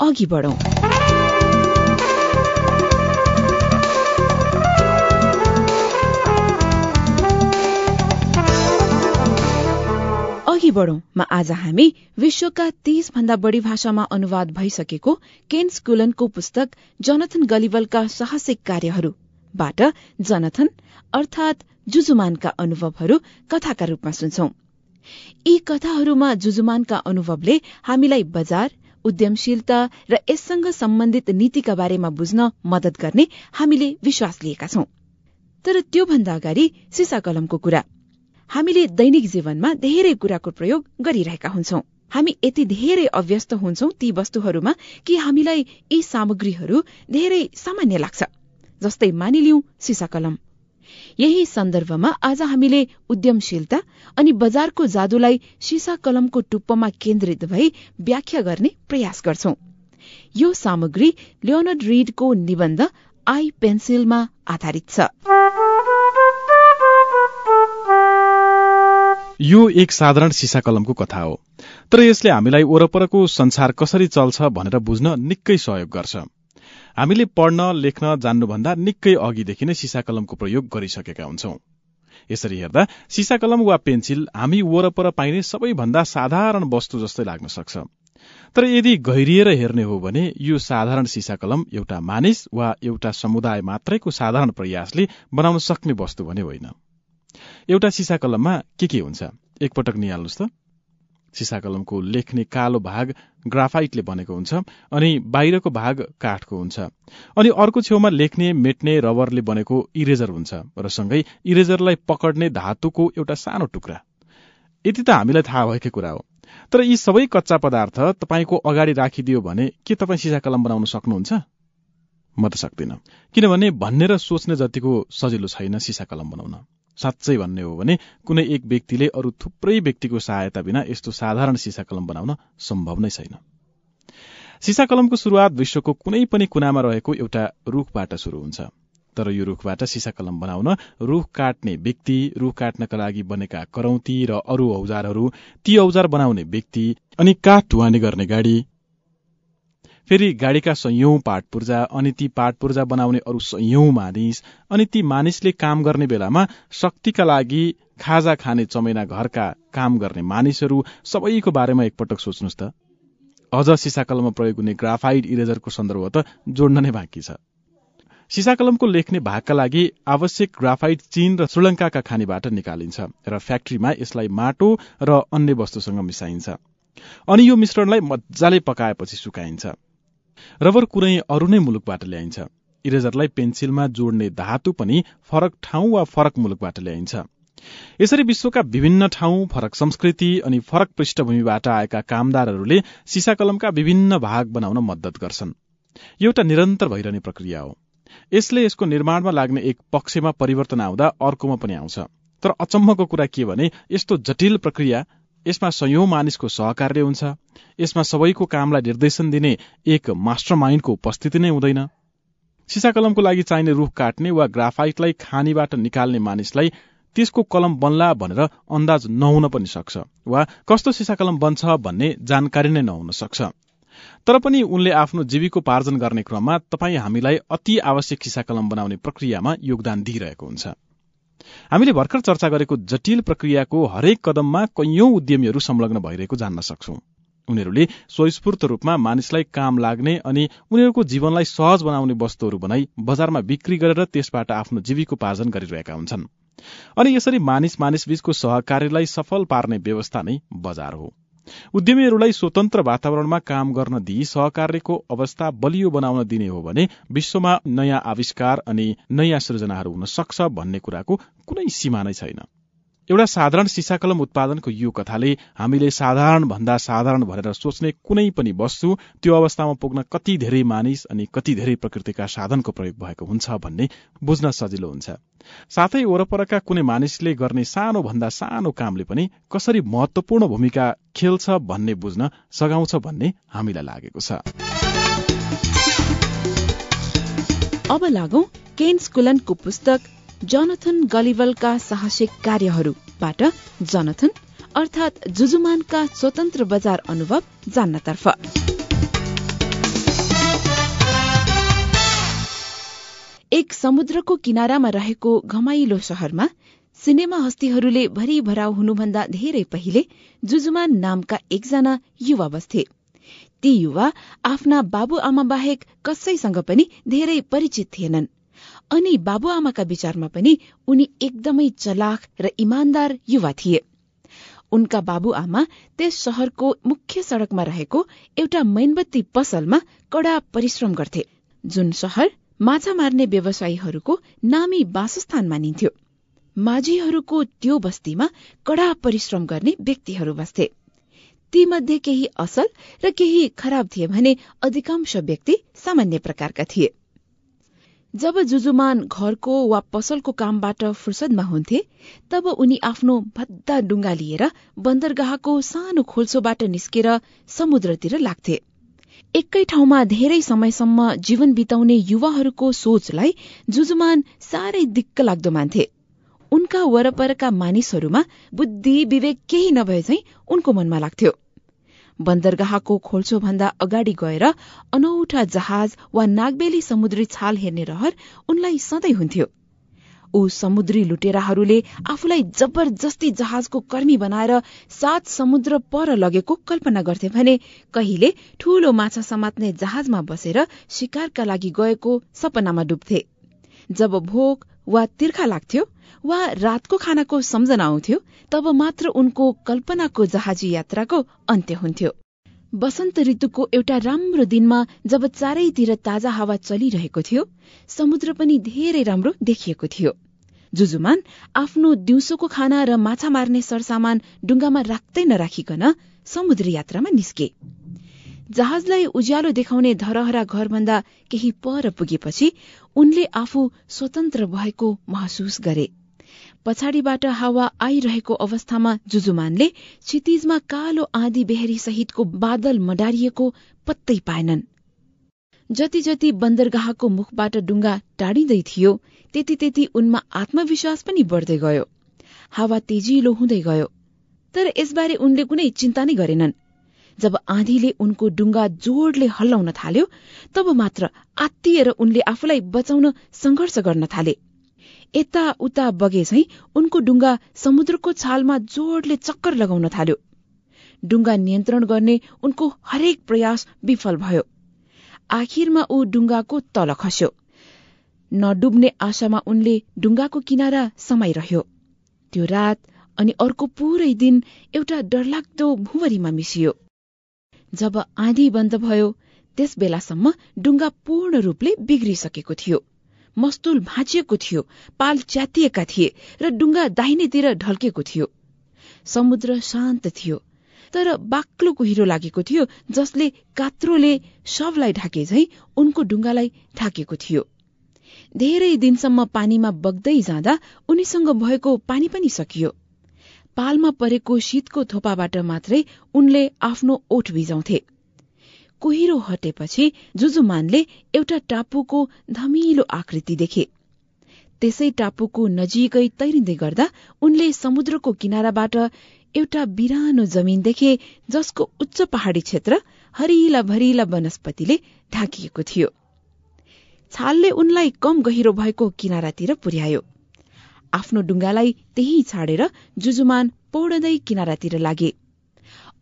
अघि बढौं। अघि बढौंमा आज हामी विश्वका तीस भन्दा बढ़ी भाषामा अनुवाद भइसकेको केन स्कुलनको पुस्तक जनथन गलिवलका साहसिक कार्यहरूबाट जनथन अर्थात जुजुमानका अनुभवहरू कथाका रूपमा सुन्छौं। यी कथाहरूमा जुजुमानका अनुभवले हामीलाई बजार उद्यमशीलता र यससँग सम्बन्धित नीतिका बारेमा बुझ्न मदत गर्ने हामीले विश्वास लिएका छौं। तर त्योभन्दा अगाडि सिसा कलमको कुरा। हामीले दैनिक जीवनमा धेरै कुराको प्रयोग गरिरहेका हुन्छौं। हामी यति धेरै अव्यस्त हुन्छौं ती वस्तुहरूमा कि हामीलाई यी सामग्रीहरू धेरै सामान्य लाग्छ जस्तै मानिलिउ सिसा कलम। यही सन्दर्भमा आज हामीले उद्यमशीलता अनि बजारको जादुलाई सिसा कलमको टुप्पोमा केन्द्रित भई व्याख्या गर्ने प्रयास गर्छौं। यो सामग्री लियोनर्ड रिडको निबन्ध आई पेन्सिलमा आधारित छ। यो एक साधारण सिसा कलमको कथा हो तर यसले हामीलाई वरपरको संसार कसरी चल्छ भनेर बुझ्न निकै सहयोग गर्छ। हामीले पढ्न लेख्न जान्नुभन्दा निकै अघिदेखि नै सिसा कलमको प्रयोग गरिसकेका हुन्छौं। यसरी हेर्दा सिसा कलम वा पेन्सिल हामी वरपर पाइने सबैभन्दा साधारण वस्तु जस्तै लाग्न सक्छ। तर यदि गहिरिएर हेर्ने हो भने यो साधारण सिसा कलम एउटा मानिस वा एउटा समुदाय मात्रैको साधारण प्रयासले बनाउन सक्ने वस्तु भने होइन। एउटा सिसा कलममा के के हुन्छ? एकपटक निहाल्नुहोस् त। सिसा कलमको लेख्ने कालो भाग ग्राफाइटले बनेको हुन्छ अनि बाहिरको भाग काठको हुन्छ। अनि अर्को छेउमा लेख्ने मेट्ने रबरले बनेको इरेजर हुन्छ र सँगै इरेजरलाई पकड्ने धातुको एउटा सानो टुक्रा। यति त हामीलाई थाहा भएकै कुरा हो। तर यी सबै कच्चा पदार्थ तपाईँको अगाडि राखिदियो भने के तपाईँ सिसा कलम बनाउन सक्नुहुन्छ? म त सक्दिनँ। किनभने भन्ने र सोच्ने जतिको सजिलो छैन सिसा कलम बनाउन। साँच्चै भन्ने हो भने कुनै एक व्यक्तिले अरू थुप्रै व्यक्तिको सहायता बिना यस्तो साधारण सिसा कलम बनाउन सम्भव नै छैन। सिसा कलमको शुरूआत विश्वको कुनै पनि कुनामा रहेको एउटा रूखबाट शुरू हुन्छ। तर यो रूखबाट सिसा कलम बनाउन रूख काट्ने व्यक्ति रूख काट्नका लागि बनेका करौती र अरू औजारहरू ती औजार बनाउने व्यक्ति अनि काठ ढुवानी गर्ने गाडी फेरि गाडीका संयौं पाठ पूर्जा अनि ती पाठ पूर्जा बनाउने अरू संयौं मानिस अनि ती मानिसले काम गर्ने बेलामा शक्तिका लागि खाजा खाने चमेना घरका काम गर्ने मानिसहरू सबैको बारेमा एकपटक सोच्नुहोस् त। अझ सिसा कलममा प्रयोग हुने ग्राफाइड इरेजरको सन्दर्भ त जोड्न नै बाँकी छ। सिसा कलमको लेख्ने भागका लागि आवश्यक ग्राफाइट चीन र श्रीलंकाका खानीबाट निकालिन्छ र फ्याक्ट्रीमा यसलाई माटो र अन्य वस्तुसँग मिसाइन्छ। अनि यो मिश्रणलाई मजाले पकाएपछि सुकाइन्छ। रबर कुनै अरू नै मुलुकबाट ल्याइन्छ। इरेजरलाई पेन्सिलमा जोड्ने धातु पनि फरक ठाउँ वा फरक मुलुकबाट ल्याइन्छ। यसरी विश्वका विभिन्न ठाउँ फरक संस्कृति अनि फरक पृष्ठभूमिबाट आएका कामदारहरूले सिसा कलमका विभिन्न भाग बनाउन मद्दत गर्छन्। एउटा निरन्तर भइरहने प्रक्रिया हो। यसले यसको निर्माणमा लाग्ने एक पक्षमा परिवर्तन आउँदा अर्कोमा पनि आउँछ। तर अचम्मको कुरा के भने यस्तो जटिल प्रक्रिया यसमा सयौं मानिसको सहकार्य हुन्छ। यसमा सबैको कामलाई निर्देशन दिने एक मास्टर माइण्डको उपस्थिति नै हुँदैन। सिसा कलमको लागि चाहिने रूख काट्ने वा ग्राफाइटलाई खानीबाट निकाल्ने मानिसलाई त्यसको कलम बन्ला भनेर अन्दाज नहुन पनि सक्छ वा कस्तो सिसा कलम बन्छ भन्ने जानकारी नै नहुन सक्छ। तर पनि उनले आफ्नो जीविकोपार्जन गर्ने क्रममा तपाईँ हामीलाई अति आवश्यक सिसा कलम बनाउने प्रक्रियामा योगदान दिइरहेको हुन्छ। हामीले भर्खर चर्चा गरेको जटिल प्रक्रियाको हरेक कदममा कैयौं उद्यमीहरू संलग्न भइरहेको जान्न सक्छौ। उनीहरूले स्वस्फूर्त रूपमा मानिसलाई काम लाग्ने अनि उनीहरूको जीवनलाई सहज बनाउने वस्तुहरू बनाई बजारमा बिक्री गरेर त्यसबाट आफ्नो जीविकोपार्जन गरिरहेका हुन्छन्। अनि यसरी मानिस मानिस बीचको सहकार्यलाई सफल पार्ने व्यवस्था नै बजार हो। उद्यमीहरूलाई स्वतन्त्र वातावरणमा काम गर्न दिई सहकार्यको अवस्था बलियो बनाउन दिने हो भने विश्वमा नयाँ आविष्कार अनि नयाँ सृजनाहरू हुन सक्छ भन्ने कुराको कुनै सीमा नै छैन। एउटा साधारण सिसाकलम उत्पादनको यो कथाले हामीले साधारण भन्दा साधारण भनेर सोच्ने कुनै पनि वस्तु त्यो अवस्थामा पुग्न कति धेरै मानिस अनि कति धेरै प्रकृतिका साधनको प्रयोग भएको हुन्छ भन्ने बुझ्न सजिलो हुन्छ। साथै वरपरका कुनै मानिसले गर्ने सानो भन्दा सानो कामले पनि कसरी महत्वपूर्ण भूमिका खेल्छ भन्ने बुझ्न सघाउँछ भन्ने हामीलाई लागेको छ। अब लागौं केन स्कुलनको पुस्तक जनथन गलिवलका साहसिक कार्यहरूबाट जनथन अर्थात् जुजुमानका स्वतन्त्र बजार अनुभव जान्नतर्फ। एक समुद्रको किनारामा रहेको घमाइलो शहरमा सिनेमा हस्तीहरूले भराव हुनुभन्दा धेरै पहिले जुजुमान नामका एकजना युवा बस्थे ती युवा आफ्ना बाबुआमा बाहेक कसैसँग पनि धेरै परिचित थिएनन्। अनि बाबुआमाका विचारमा पनि उनी एकदमै चलाख र इमान्दार युवा थिए। उनका बाबुआमा त्यस शहरको मुख्य सड़कमा रहेको एउटा मैनबत्ती पसलमा कड़ा परिश्रम गर्थे जुन शहर माछा मार्ने व्यवसायीहरूको नामी वासस्थान मानिन्थ्यो। माझीहरूको त्यो बस्तीमा कड़ा परिश्रम गर्ने व्यक्तिहरू बस्थे। तीमध्ये केही असल र केही खराब थिए भने अधिकांश व्यक्ति सामान्य प्रकारका थिए। जब जुजुमान घरको वा पसलको कामबाट फुर्सदमा हुन्थे तब उनी आफ्नो भद्दा डुङ्गा लिएर बन्दरगाहको सानो खोल्सोबाट निस्केर समुद्रतिर लाग्थे। एकै ठाउँमा धेरै समयसम्म जीवन बिताउने युवाहरूको सोचलाई जुजुमान साह्रै दिक्क लाग्दो मान्थे। उनका वरपरका मानिसहरूमा बुद्धि विवेक केही नभए झैं उनको मनमा लाग्थ्यो। बन्दरगाहको खोल्छोभन्दा अगाडि गएर अनौठा जहाज वा नागबेली समुद्री छाल हेर्ने रहर उनलाई सधैँ हुन्थ्यो। ऊ समुद्री लुटेराहरूले आफूलाई जबरजस्ती जहाजको कर्मी बनाएर सात समुद्र पर लगेको कल्पना गर्थे भने कहिले ठूलो माछा समात्ने जहाजमा बसेर शिकारका लागि गएको सपनामा डुब्थे। जब भोक वा तिर्खा लाग्थ्यो वा रातको खानाको सम्झना आउँथ्यो तब मात्र उनको कल्पनाको जहाजी यात्राको अन्त्य हुन्थ्यो। वसन्त ऋतुको एउटा राम्रो दिनमा जब चारैतिर ताजा हावा चलिरहेको थियो समुद्र पनि धेरै राम्रो देखिएको थियो। जुजुमान आफ्नो दिउँसोको खाना र माछा मार्ने सरसामान डुङ्गामा राख्दै नराखिकन समुद्री यात्रामा निस्के। जहाजलाई उज्यालो देखाउने धरहरा घरभन्दा केही पर पुगेपछि उनले आफू स्वतन्त्र भएको महसुस गरे। पछाडिबाट हावा आइरहेको अवस्थामा जुजुमानले क्षितिजमा कालो आँधी बेहरी सहितको बादल मडारिएको पत्तै पाएनन्। जति जति बन्दरगाहको मुखबाट डुङ्गा टाढिँदै थियो त्यति त्यति उनमा आत्मविश्वास पनि बढ्दै गयो। हावा तेजिलो हुँदै गयो। तर यसबारे उनले कुनै चिन्ता नै गरेनन्। जब आँधीले उनको डुङ्गा जोडले हल्लाउन थाल्यो तब मात्र आत्तिएर उनले आफूलाई बचाउन संघर्ष गर्न थाले। यता उता बगे झैं उनको डुङ्गा समुद्रको छालमा जोडले चक्कर लगाउन थाल्यो। डुङ्गा नियन्त्रण गर्ने उनको हरेक प्रयास विफल भयो। आखिरमा ऊ डुङ्गाको तल खस्यो। नडुब्ने आशामा उनले डुङ्गाको किनारा समाइरह्यो। त्यो रात अनि अर्को पूरै दिन एउटा डरलाग्दो भुवरीमा मिसियो। जब आँधी बन्द भयो त्यस बेलासम्म डुङ्गा पूर्ण रूपले बिग्रिसकेको थियो। मस्तुल भाँचिएको थियो पाल च्यातिएका थिए र डुङ्गा दाहिनेतिर ढल्केको थियो। समुद्र शान्त थियो तर बाक्लो कुहिरो लागेको थियो जसले कात्रोले शवलाई ढाके झै उनको डुङ्गालाई ढाकेको थियो। धेरै दिनसम्म पानीमा बग्दै जाँदा उनीसँग भएको पानी पनि सकियो। पालमा परेको शीतको थोपाबाट मात्रै उनले आफ्नो ओठ भिजाउँथे। कुहिरो हटेपछि जुजुमानले एउटा टापुको धमिलो आकृति देखे। त्यसै टापुको नजिकै तैरिँदै गर्दा उनले समुद्रको किनाराबाट एउटा बिरानो जमिन देखे जसको उच्च पहाडी क्षेत्र हरिला भरिला वनस्पतिले ढाकिएको थियो। छालले उनलाई कम गहिरो भएको किनारातिर पुर्यायो। आफ्नो डुङ्गालाई त्यही छाडेर जुजुमान पौडदै किनारातिर लागे।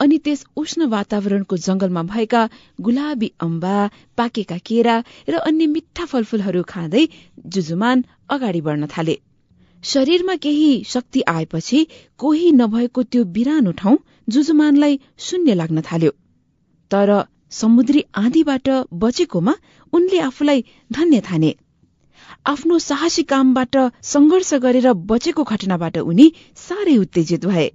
अनि त्यस उष्ण वातावरणको जंगलमा भएका गुलाबी अम्बा पाकेका केरा र अन्य मिठा फलफूलहरू खाँदै जुजुमान अगाडि बढ्न थाले। शरीरमा केही शक्ति आएपछि कोही नभएको त्यो बिरानो ठाउँ जुजुमानलाई शून्य लाग्न थाल्यो। तर समुद्री आँधीबाट बचेकोमा उनले आफूलाई धन्य ठाने। आफ्नो साहसी कामबाट संघर्ष गरेर बचेको घटनाबाट उनी साह्रै उत्तेजित भए।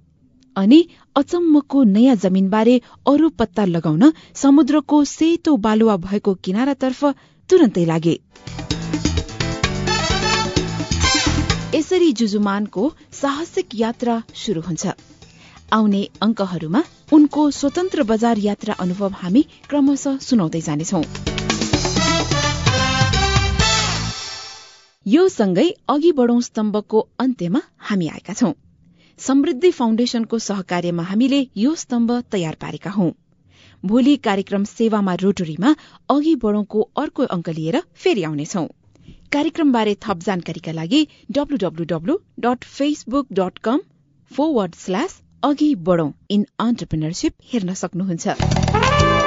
अनि अचम्मको नयाँ जमिनबारे अरू पत्ता लगाउन समुद्रको सेतो बालुवा भएको किनारातर्फ तुरन्तै लागे। यसरी जुजुमानको साहसिक यात्रा शुरू हुन्छ। आउने अंकहरूमा उनको स्वतन्त्र बजार यात्रा अनुभव हामी क्रमशः सुनाउँदै जानेछौ। यो सँगै अघि बढौं स्तम्भको अन्त्यमा हामी आएका छौं। समृद्धि फाउन्डेशनको सहकार्यमा हामीले यो स्तम्भ तयार पारेका हौं। भोलि कार्यक्रम सेवामा रोटरीमा अघि बढौंको अर्को अंक लिएर फेरि आउनेछौ। कार्यक्रमबारे थप जानकारीका लागि डब्लूडब्लूडब्लू dot facebook dot com forward slash अघि बढौं इन अन्टरप्रिनरसिप हेर्न सक्नुहुन्छ।